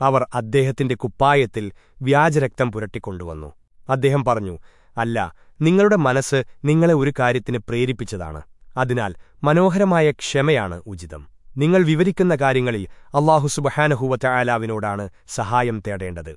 അവർ അദ്ദേഹത്തിന്റെ കുപ്പായത്തിൽ വ്യാജരക്തം പുരട്ടിക്കൊണ്ടുവന്നു. അദ്ദേഹം പറഞ്ഞു അല്ല നിങ്ങളുടെ മനസ്സ് നിങ്ങളെ ഒരു കാര്യത്തിന് പ്രേരിപ്പിച്ചതാണ്. അതിനാൽ മനോഹരമായ ക്ഷമയാണ് ഉചിതം. നിങ്ങൾ വിവരിക്കുന്ന കാര്യങ്ങളിൽ അള്ളാഹു സുബഹാനഹുവറ്റ ആലാവിനോടാണ് സഹായം തേടേണ്ടത്.